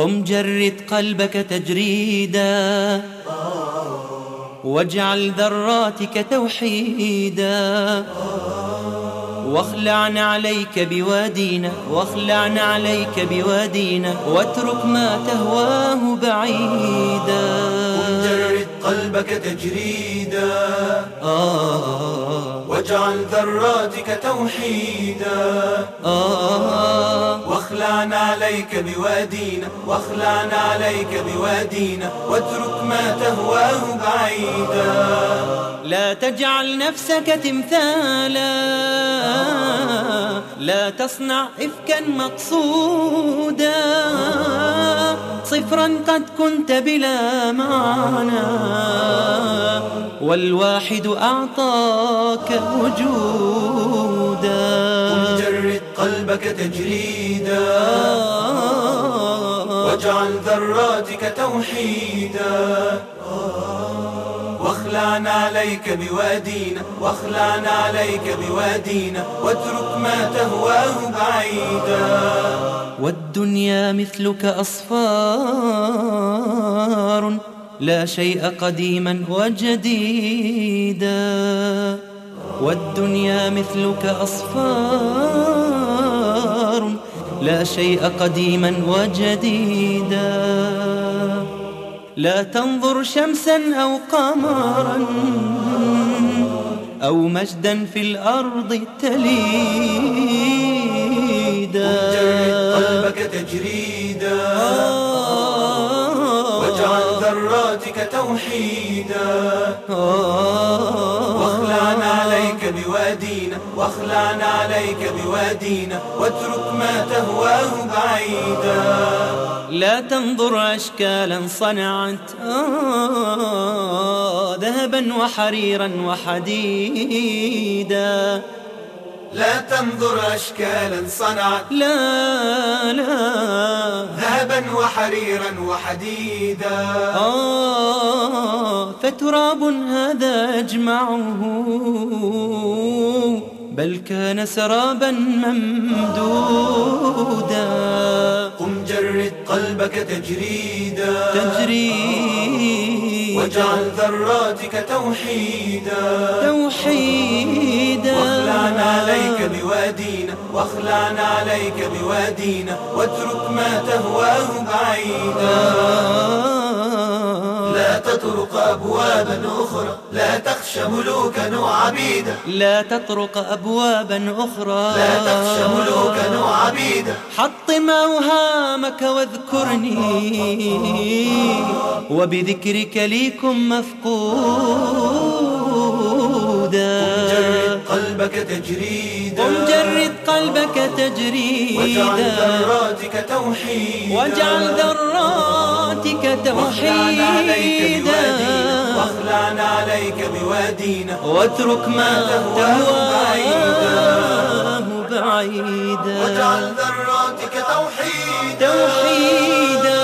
قم جرد قلبك تجريدا واجعل ذراتك توحيدا واخلعن عليك بوادينا واخلعن عليك بوادينا واترك ما تهواه بعيدا. قم جرد قلبك تجريدا. آه. واجعل ذراتك توحيدا. آه واخلعن عليك بوادينا واخلعن عليك بوادينا واترك ما تهواه بعيدا. لا تجعل نفسك تمثالا. لا تصنع إفكا مقصودا. صفرا قد كنت بلا معنى. والواحد أعطاك وجودا. جرد قلبك تجريدا. واجعل ذراتك توحيدا. واخلعن عليك بوادينا واخلعن عليك بوادينا واترك ما تهواه بعيدا. والدنيا مثلك أصفار لا شيء قديما وجديدا. والدنيا مثلك أصفار لا شيء قديما وجديدا. لا تنظر شمسا أو قمرا أو مجدا في الأرض تليدا. قلبك تجريدا. واجعل ذراتك توحيدا. واخلعن عليك بوادينا واخلعن عليك بوادينا واترك ما تهواه بعيدا. لا تنظر أشكالا صنعت. آه ذهبا وحريرا وحديدا. لا تنظر أشكالا صنعت. لا لا. ذهبا وحريرا وحديدا. آه فتراب هذا أجمعه. بل كان سرابا ممدودا. قلبك تجريدا. تجري واجعل ذراتك توحيدا. توحيدا. واخلعن عليك بوادينا. واخلعن عليك بوادينا. واترك ما تهواه بعيدا. تطرق أبوابا أخرى. لا تخشى ملوكا وعبيدا لا تطرق أبوابا أخرى. لا تخشى ملوكا وعبيدا حطم أوهامك واذكرني. وبذكرك ليكم مفقودا جرد قلبك تجريدا. قم جرد قلبك واجعل تجريدا ذراتك توحيدا. واجعل ذراتك توحيدا. بوادينا. واخلعن عليك بوادينا. واترك ما تهواه بعيدا. واجعل ذراتك توحيدا. توحيدا.